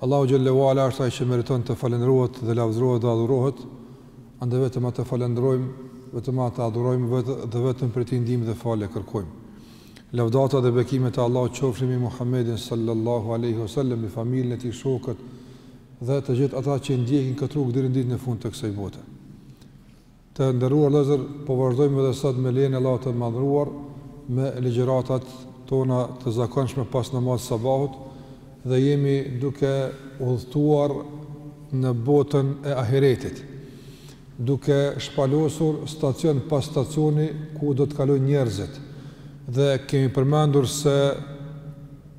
Allahu xhelle ue ala është ai që meriton të falënderohet dhe lavdërohet dhe adhurohet, andaj vetëm atë falënderojmë, vetëm atë adhurojmë dhe vetëm prej tij ndihmë dhe falje kërkojmë. Lavdata dhe bekimet e Allahut qofshin mbi Muhammedin sallallahu alaihi wasallam, mbi familjen e tij, shokët dhe të gjithë ata që ndjekin këtë rrugë deri në ditën e fundit të kësaj bote. Të nderuar vëllezër, po vazhdojmë edhe sot me lejen e Allahut të Madhëruar me ligjëratat tona të zakonshme pas namazit të sabahut dhe jemi duke udhëtuar në botën e ahiretit, duke shpalosur stacion pas stacioni ku do të kalojnë njerëzit dhe kemi përmendur se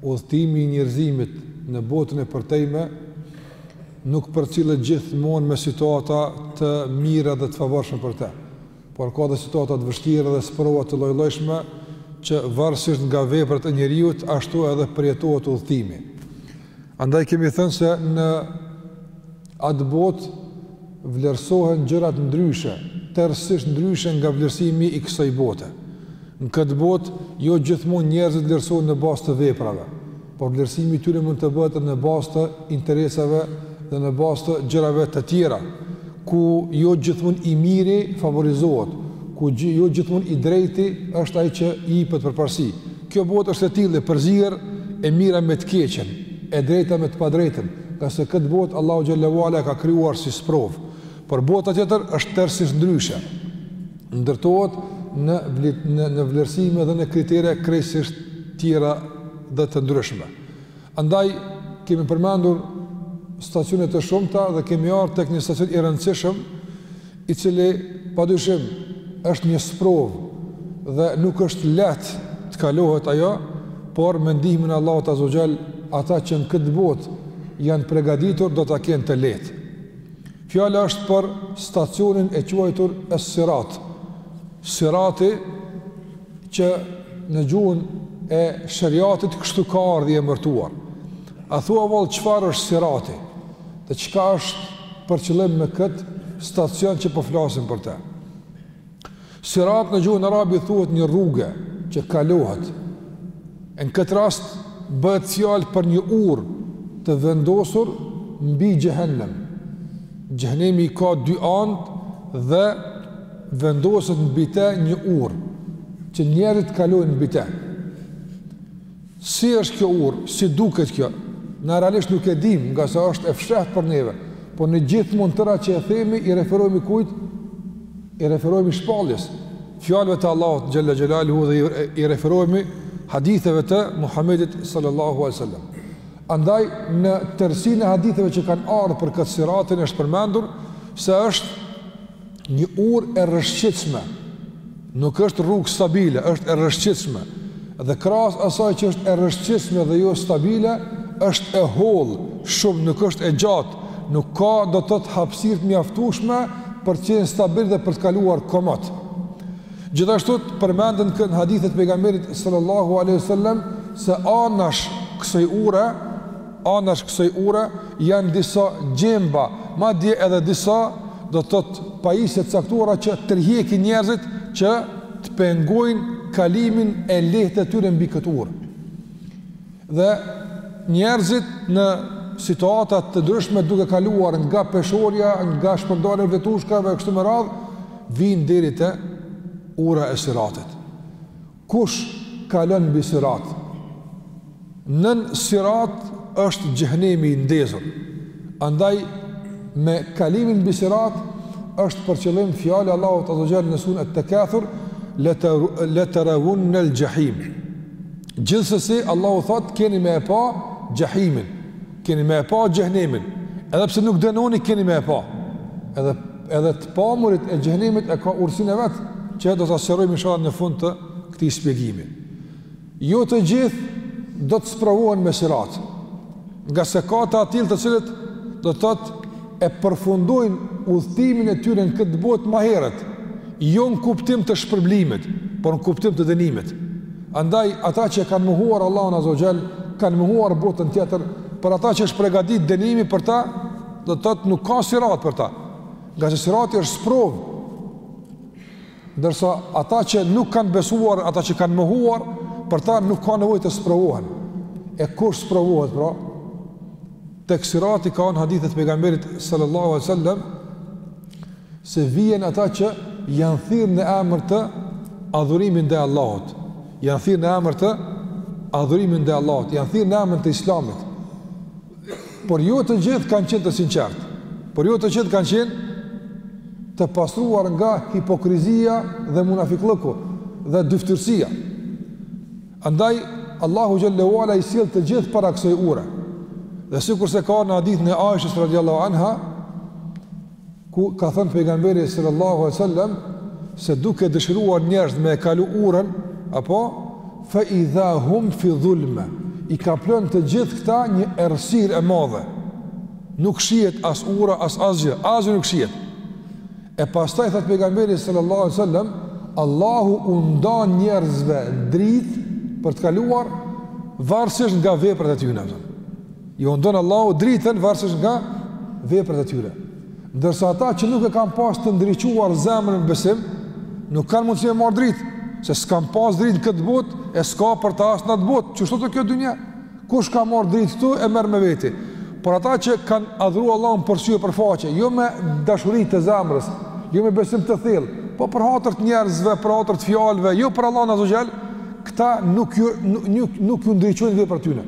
Udhëtimi i njerëzimit në botën e përtejme nuk përcillet gjithmonë me situata të mira dhe të favorshme për të, por ka dhe situata të vështira dhe sprova të llojllojshme që varësisht nga veprat e njeriut ashtu edhe përjetohet udhëtimi. Andaj kemi thënë se në Atë botë vlerësohen gjërat ndryshe, tërësisht ndryshe nga vlerësimi i kësaj bote. Në këtë botë, jo gjithmonë njerëzit vlerësohen në bazë të veprave, por vlerësimi i tyre mund të bëhet në bazë të interesave dhe në bazë të gjërave të tjera, ku jo gjithmonë i miri favorizohet, ku jo gjithmonë i drejti është ai që i jepet përparësi. Kjo botë është e tillë e përzier, e mira me të keqen, e drejta me të padrejtën, ngase këtë botë Allahu xhelle ue ala e ka krijuar si sprovë, por bota tjetër është tërësisht ndryshe. Ndërtohet në në në vlerësime dhe në kritere krejtësisht tjera dhe të ndryshme. Andaj kemi përmendur stacione të shumta dhe kemi ardhur tek një stacion i rëndësishëm i cili padyshim është një sprovë dhe nuk është lehtë të kalohet ajo, por me ndihmën e Allahut azza wa jall ata që në këtë botë janë pregaditur do ta kenë të lehtë. Fjala është për stacionin e quajtur Es-Sirat. Sirati që në gjuhën e sheriatit kështu ka ardhur i emërtuar. A thua vallë çfarë është Sirati? Dhe çka është për qëllim me këtë stacion që po flasim për të? Sirat në gjuhën arabe thuhet një rrugë që kalohet. Në këtë rast bëhet fjalë për një urë të vendosur mbi xhehenem. Xhehenemi i ka dy anë dhe vendoset mbi të një urë që njerëzit kalojnë mbi të. Si është kjo urë, si duket kjo, na realisht nuk e dimë, nga se është e fshehtë për neve, po ne gjithmonë të tëra që e themi i referohemi kujt? I referohemi shpalljes, fjalëve të Allahut xhalla xhelaluhu dhe i referohemi haditheve të Muhamedit sallallahu alaihi wasallam. Andaj në tërësinë e haditheve që kanë ardhë për këtë siratin është përmendur se është Një urë e rrëshqitshme, nuk është rrugë stabile, është e rrëshqitshme. Dhe krahas asaj që është e rrëshqitshme dhe jo stabile, është e hollë, shumë nuk është e gjatë, nuk ka do të thotë hapësirë të mjaftueshme për të qenë stabil dhe për të kaluar komot. Gjithashtu përmenden kanë hadithet e pejgamberit sallallahu alaihi wasallam se anash kësaj ure Anash kësaj ure janë disa gjemba, madje edhe disa, do të thotë, pajisje të caktuara që tërheqin njerëzit që të pengojnë kalimin e lehtë të tyre mbi këtë urë. Dhe njerëzit në situata të ndryshme duke kaluar nga peshorja, nga shpërndarja e fletushkave e kështu me radhë, vijnë deri te ura e Siratit. Kush kalon mbi Sirat, Nën Sirat është Xhehenemi i ndezur. Andaj me kalimin mbi Sirat është për qëllim fjala e Allahut azza wa jall në suren Et-Tekathur, Le teravunnel Xhehim. Gjithsesi Allahu thotë keni me e pa Xhehimin, keni me e pa Xhehenemin, edhe pse nuk dënoni keni me e pa. Edhe Edhe të pamurit e Xhehenemit e ka urtësinë e vet, që do ta sqarojmë inshallah në fund të këtij shpjegimi. Jo të gjithë do të sprovohen me sirat. Nga se ka të atillë të cilët do të thotë e përfundojnë udhëtimin e tyre në këtë botë më herët, jo në kuptim të shpërblimit, por në kuptim të dënimit. Andaj ata që e kanë mohuar Allahun Azza wa Jall, kanë mohuar botën tjetër, për ata që është përgatitur dënimi për ta, do të thotë nuk ka sirat për ta. Nga se sirati është sprovë. Ndërsa ata që nuk kanë besuar, ata që kanë mohuar, për ta nuk ka nevojë të sprovohen. E kush sprovohet pra? Tek sirati ka në hadithe të pejgamberit sallallahu alaihi wasallam se vijnë ata që janë thirrë në emër të adhurimit ndaj Allahut. Janë thirrë në emër të adhurimit ndaj Allahut, janë thirrë në emër të Islamit. Por jo të gjithë kanë qenë të sinqertë. Por jo të gjithë kanë qenë të pastruar nga hipokrizia dhe munafikllëku dhe dyftyrësia. Andaj, Allahu xhelle ve ala i sjell të gjithë para kësoj ure. Dhe sikurse ka në hadithin e Aishës radiallahu anha, ku ka thënë pejgamberi sallallahu alaihi wasallam se duke dëshiruar njerëz me e kalu urën, apo fa idha hum fi dhulma, i kaplon të gjithë këta një errësirë e madhe. Nuk shihet as ura, as asgjë, asgjë nuk shihet. E pastaj thot pejgamberi sallallahu alaihi wasallam, Allahu u ndan njerëzve dritë për të kaluar varësisht nga veprat e tyre. Iu ndan Allahu dritën varësisht nga veprat e tyre. Ndërsa ata që nuk e kanë pas të ndriçuar zemrën me besim, nuk kanë mundësi me marrë dritë, se s'kanë pas dritë n'këtë botë e s'ka për ta as në atë botë. Kështu o kjo dynja? Kush ka marrë dritë këtu e merr me vete. Por ata që kanë adhuruar Allahun për sy e për faqe, jo me dashuri të zemrës, jo me besim të thellë, po për hatër të njerëzve, për hatër të fjalëve, jo për Allahun azze ve xhel, këta nuk ju nuk nuk ju ndriçojnë veprat e tyre.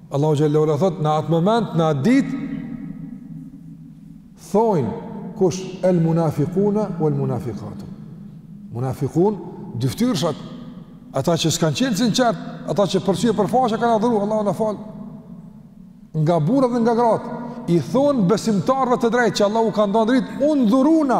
Allahu xhelle ve ala thot në atë moment në atë ditë thojnë kush el munafiquna wal munafiqatu. Munafiqun dyfytyrshat ata që s'kan qenë të sinqertë, ata që për sy e për faqe kanë adhuru, Allahu na fal. Nga burrat dhe nga gratë i thon besimtarëve të drejtë që Allahu u ka dhënë dritë undhuruna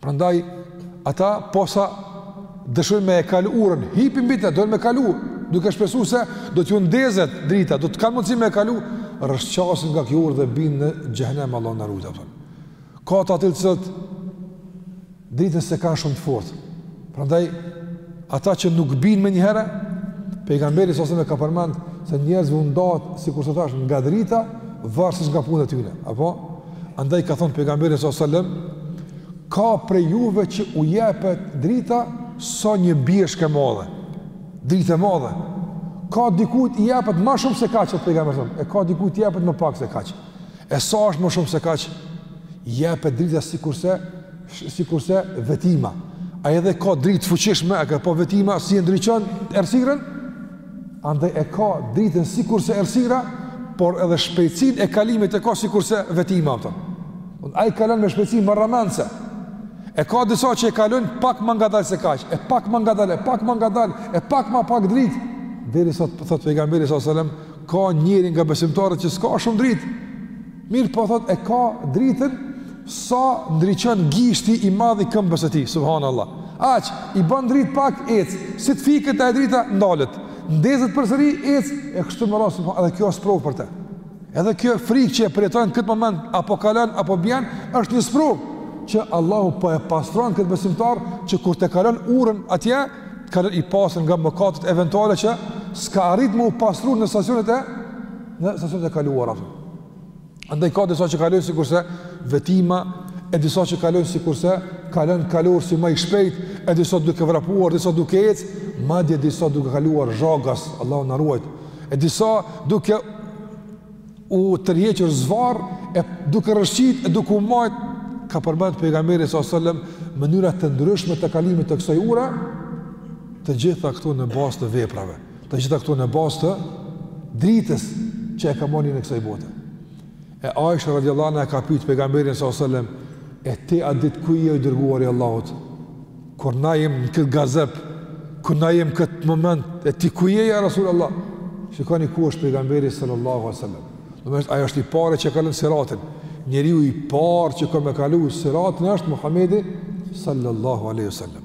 Prandaj ata posa dëshirojnë me e kalu urën, hipin mbi të, dojnë me kalu, duke shpresu se do t'ju ndezet drita, do t'kanë mundësi me e kalu, rrëshqasin nga kjo urë dhe binë në xhehenem Allahu na ruajt, a kupton. Ka të atillë që, dritën s'e kanë shumë të fortë, prandaj ata që nuk binë menjëherë, pejgamberi sallallahu alaihi wasallam e ka përmend, se njerëzve u ndahet, sikurse thashë, nga drita, varësisht nga punët e tyne, apo? Andaj ka thënë pejgamberi sallallahu alajhi wasallam, ka prej juve që u jepet drita sa një bjeshkë e madhe. Dritë e madhe. Ka dikujt i jepet më shumë se kaq thotë pejgamberi sallallahu alajhi wasallam, e ka dikujt i jepet më pak se kaq. E sa është më shumë se kaq, jepet drita sikurse sikurse vetima. Ajo edhe ka dritë të fuqishme, a ke pa vetima si e ndriçon errësirën? Andaj e ka dritën sikurse errësira, por edhe shpejtësinë e kalimit e ka sikurse vetima. Ai kalon me shpejtësi marramendëse. E ka disa që e kalojnë pak më ngadalë se kaq, e pak më ngadalë, e pak më ngadalë, e pak më pak dritë. Derisa thot pejgamberi sallallahu alaihi wasallam, ka njëri nga besimtarët që s'ka shumë dritë. Mirëpo thotë e ka dritën sa ndriçon gishti i madh i këmbës së tij, subhanallahu. Aq i bën dritë pak ec, si të fiket ajo drita ndalet. Ndezet përsëri ec e kështu me radhë, subhanallahu, edhe kjo është sprovë për të. Edhe kjo frikë që e përjeton këtë moment apo kalon apo bjen, është një sprovë që Allahu po e pastron këtë besimtar që kur ta kalon urën atje, të kalon i pastër nga mëkatet eventuale që s'ka arrit me u pastru në stacionet e në stacionet e kaluara. Andaj ka disa që kalojnë sikurse vetima, e disa që kalojnë sikurse kalon kalor si ma i shpejt, e disa duke vrapuar, disa duke ec, madje disa duke kaluar zhagas, Allahu na ruajt, e disa duke u tërhequr zvarr, e duke rrëshqit, e duke u majt, ka përmend pejgamberi s.a.s. mënyra të ndryshme të kalimit të kësaj ura, të gjitha këto në bazë të veprave. Të gjitha këto në bazë të dritës që e ka marrë prej kësaj bote. E Aisha radiallahu anha e ka pyet pejgamberin s.a.s., e ti a dit ku je i dërguari i Allahut? Kur na jem në këtë gazep, kur na jem këtë moment, e ti ku je ja Rasulullah? Shikoni ku është pejgamberi sallallahu alaihi wasallam. Do të thotë ai është i pari që e kalon siratin. Njeriu i parë që ka me kalu siratin është Muhamedi sallallahu alaihi wasallam.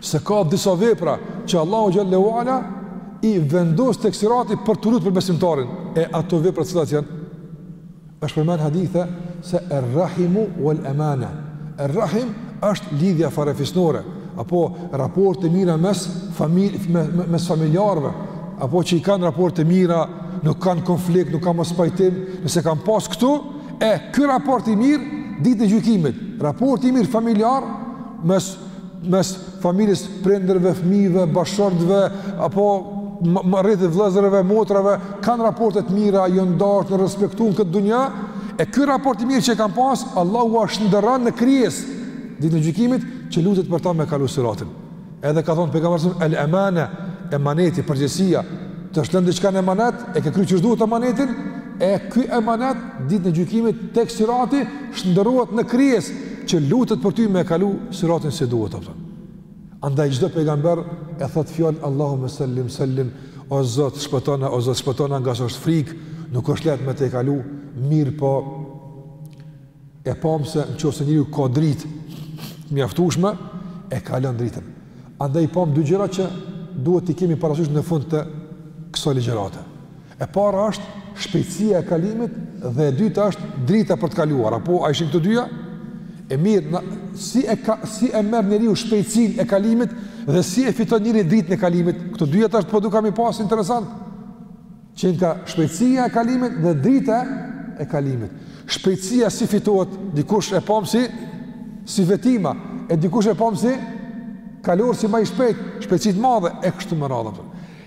Se ka disa vepra që Allahu xhallahu ala i vendos tek sirati për t'u lut për besimtarin. E ato vepra cilat janë? Është përmend në hadithe se ar-rahimu wal amana. Ar-rahim është lidhja farefisnore apo raporte të mira mes familj mes, mes familjarëve apo që i kanë raporte të mira, nuk kanë konflikt, nuk kanë mospajtim, nëse kanë pas këtu e ky raport i mirë ditën e gjykimit, raporti i mirë familjar mes mes familjes, prindërve, fëmijëve, bashkëshortëve apo rreth vëllezërve, motrave kanë raporte të mira, janë dasht, janë respektu në këtë dunja, e ky raport i mirë që kanë pas, Allahu ua shndërron në krijesë ditën e gjykimit që lutet për ta me kalu siratin. Edhe ka thonë pejgamberi sallallahu alajhi wasallam, "El-amana, emaneti, përgjegjësia, të është lënë diçka në emanet, e ke kry qysh duhet emanetin, e ky emanet ditën e gjykimit tek sirati Shndërrohet në krijesë që lutet për ty me kalu siratin si duhet apo. Andaj çdo pejgamber e thotë fjalën Allahumma sallim sallim o Zot shpëtona o Zot shpëtona nga se është frikë, nuk është lehtë me e kalu, mirëpo e pam se në qoftë se njeriu ka dritë të mjaftueshme e kalon dritën. Andaj pam dy gjëra që duhet t'i kemi parasysh në fund të kësaj ligjërate. E para është shpejtësia e kalimit dhe e dyta është drita për të kaluar. Apo a ishin këto dyja? E mirë, na, si e ka si e merr njeriu shpejtësinë e kalimit dhe si e fiton njeriu dritën e kalimit? Këto dyja tash po du me i pas interesant. Qenka shpejtësia e kalimit dhe drita e kalimit. Shpejtësia si fitohet? Dikush e pam si si vetima, e dikush e pam si kalor si ma i shpejt, shpejtësi të madhe e kështu me radhë.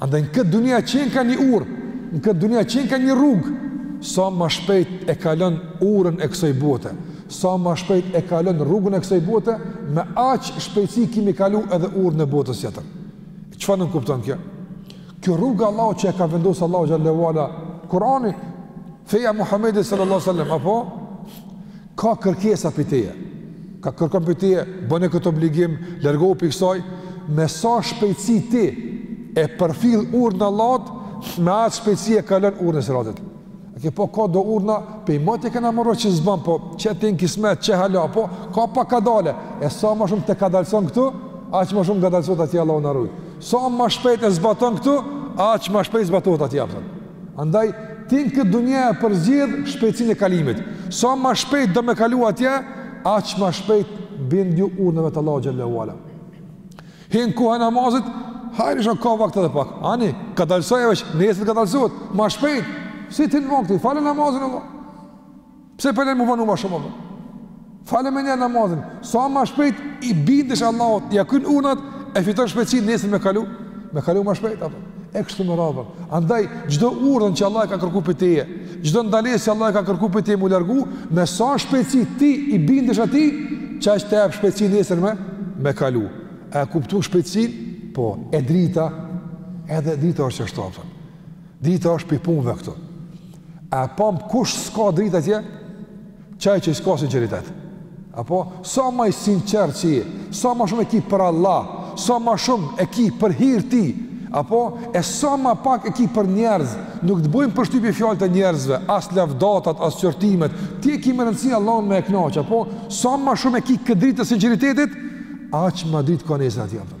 Andaj në këtë dunia qenka një urë, në këtë dunia qenka një rrugë, sa ma shpejt e kalon urën e kësoj bote, sa ma shpejt e kalon rrugën e kësoj bote, me aq shpejtësi kimi kalu edhe urën e botës tjetër. Çfarë nënkupton kjo? Kjo rrugë Allahu që e ka vendosë Allahu xhelle ve ala, Kurani, feja Muhammedi sallallahu sallam, apo? Ka kërkesa pi teje, ka kërkon pi teje, bone këtë obligim, largohu pi kësaj, me sa shpejtësi ti e përfill urdhnin e Allahut, me aq shpejtësi e kalon urën e siratit. A ke po ka do urdhna, pej moti e kena marrë që s'ban, po që ti në kismet, që hala, po ka pak kadale, e sa ma shumë të kadalëson këtu, aq ma shumë kadalësohet atje Allahu na rujtë. Sa ma shpejt e zbaton këtu, aq ma shpejt zbaton atje, apëton. Andaj, ti në këtë dunja e përzgjedh shpejtësinë e kalimit. Sa ma shpejt do me kalu atje, aq ma shpejt bindju urdhnave të Allahut xhelle ve ala. Hin koha namazit, hajri shok ka vakt edhe pak. Ani, kadalsoje veç, nesër t'kadalsohet, ma shpejt. Si t'hin vakti, fale namazin Allah. Pse pe le mu vonu ma shumë apo? Fale menjëherë namazin. Sa ma shpejt i bindesh Allahut, ja kryn urdhnat e fiton shpejtësinë nesër me kalu, me kalu ma shpejt apo. E kështu me radhë. Andaj çdo urdhën që Allah e ka kërku pi teje, çdo ndalesë që Allah e ka kërku pi teje mu largu, me sa shpejtësi ti i bindesh atij, qaq të jep shpejtësi nesër me me kalu. A e kupton shpejtësinë? Po, e drita, edhe drita është ashtu. Drita është pi punëve këtu. A e pam kush s'ka dritë atje? Qaj që s'ka sinqeritet. Apo, sa ma i sinqertë që je, sa ma shumë e ki për Allah, sa ma shumë e ki për hir t'tij, apo, e sa ma pak e ki për njerëz, nuk të bojnë përshtypje fjalët e njerëzve, as lavdatat, as qortimet, ti e ki me rëndësi Allahun me e knaqë, apo, sa ma shumë e ki këtë dritë të sinqeritetit, aq ma dritë ka nesër atje, apo.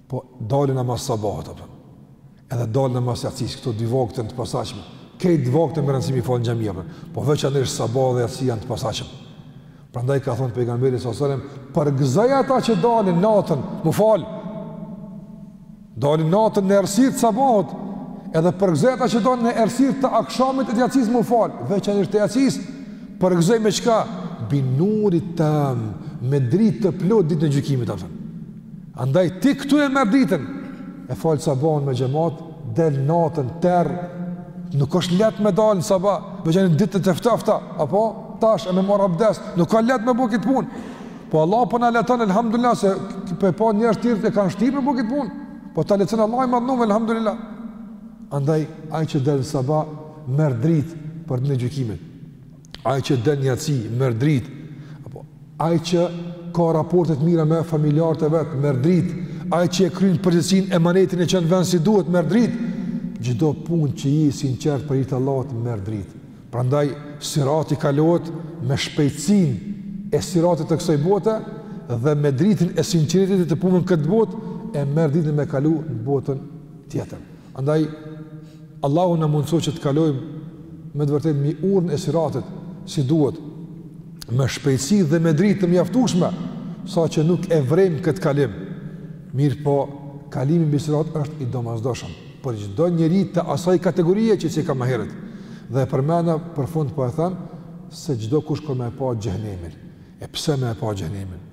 Po dalin namaz sabahut apo. Edhe dalin namaz jacis këto dy vakte të posaçme. Këto dy vakte me rëndësi mi fal n'xhami apo. Po veçanërisht sabah dhe jaci janë të posaçëm. Prandaj ka thënë pejgamberi sa selam, përgëzoj ata që dalin natën, mu fal. Dalin natën në errësirë të sabahut. Edhe përgëzoj ata që dalin në errësirë të akshamit e të jacis mu fal, veçanërisht të jacis. Përgëzoj me çka? Bi nurit tam, me dritë të plotë ditën e gjykimit apo. Andaj ti këtu e merr dritën, e fal sabahun me xhemat, del natën terr, nuk është lehtë me dal në sabah, veçanërisht ditët e ftohta, apo tash e me marr abdes, nuk ka lehtë me bo kit punë. Po Allah po na lehton elhamdulillah se po e pa njerëz tjerë e kanë shtirë me bo kit punë. Po ta lehtson Allah i madhnum elhamdulillah. Andaj ai që del në sabah merr dritë për ditën e gjykimit. Ai që len namaz, merr dritë. Apo ai që ka raporte të mira me familjarët e vet, merr dritë. Ai që e kryen përgjegjësinë emanetin e çon n'vend si duhet, merr dritë. Çdo punë që je i sinqert për hir të Allahut, merr dritë. Prandaj sirati kalohet me shpejtësinë e siratit të kësaj bote dhe me dritën e sinqeritetit të punës në këtë botë e merr dritën me kalu në botën tjetër. Andaj, Allahu na mundësoftë që të kalojmë me të vërtetë mbi urën e siratit, si duhet, me shpejtësi dhe me dritë të mjaftushme, saqë nuk e vrejmë këtë kalim. Mirëpo, kalimi mbi sirat është i domosdoshëm, për çdo njeri të asaj kategorie që ceka më herët. Dhe e përmenda për fund po e them, se çdokush ka me e pa xhehenemin. E pse me e pa xhehenemin?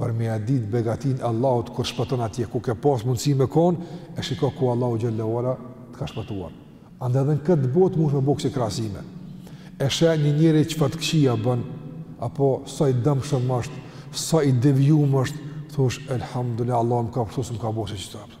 për me ja dit begatinë Allahut kur shpëton atje ku ke pas mundësi me konë, e shikon ku Allahu xhelle ue ala të ka shpëtuar. Andaj edhe në këtë botë mundesh me bo kësi krahasime. E sheh një njeri çfarë të këqija bën, apo sa i dëmshëm është, sa i devijum është, thush, elhamdulillah, Allah më ka pështu, s'më ka bo si që të apëtë.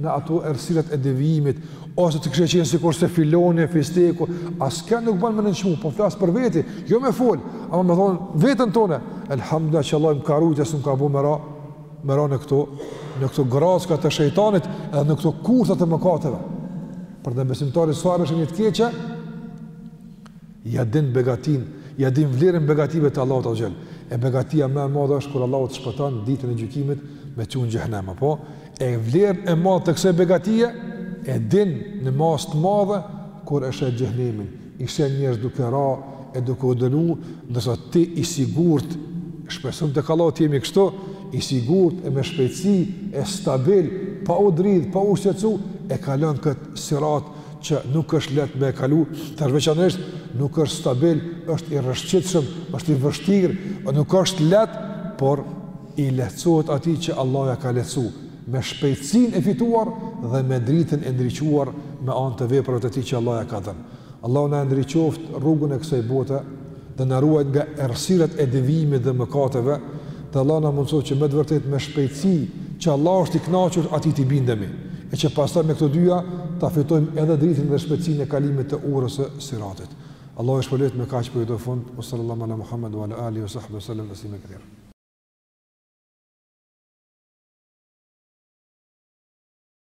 në ato errësirat e devijimit, ose të kishte qenë sikur se filani e fisteku, askënd nuk ban me nënçmu, po flas për veti, jo me fol, ama me thonë n'veten tonë, elhamdulillah që Allah më ka ruajt e s'më ka bo me ra, me ra në këto, në këto gracka të shejtanit, edhe në këto kurtha të mëkateve. Pra edhe besimtari sa herë sheh një të keqe, Ja din begatinë, ja din vlerën e begative të Allahut azza wa jall. E begatia më e madhe është kur Allahu të shpëton ditën e gjykimit me t'çu n'xhehenem, po e vlerën e madhe të kësaj begatie e din në masë të madhe kur e sheh xhehenemin, i sheh njerëz duke ra e duke u dënu, ndërsa ti i sigurt shpresojmë tek Allahu të jemi kështu, i sigurt e me shpejtësi e stabil pa u dridh, pa u shqetësu e kalon këtë sirat që nuk është lehtë me e kalu, tash veçanërisht nuk është stabil, është i rrëshqitshëm, është i vështirë, nuk është lehtë, por i lehtësohet atij që Allah ja ka lehtësu, me shpejtësinë e fituar dhe me dritën e ndriçuar me anë të veprave të tij që Allah ja ka dhënë. Allah na e ndriçoftë rrugën e kësaj bote, dhe na ruajtë nga errësirat e devijimit dhe mëkateve, dhe Allahu na mundësoftë që me të vërtetë me shpejtësi që Allahu është i kënaqur atij t'i bindemi, e që pastaj me këto dyja ta fitojmë edhe dritën dhe shpejtësinë e kalimit të urës së Siratit. Allahu ju shpërbleftë me kaq po i jap fund, wa sallallahu ala Muhammed wa ala alihi wa sahbihi wa sallam taslima katira.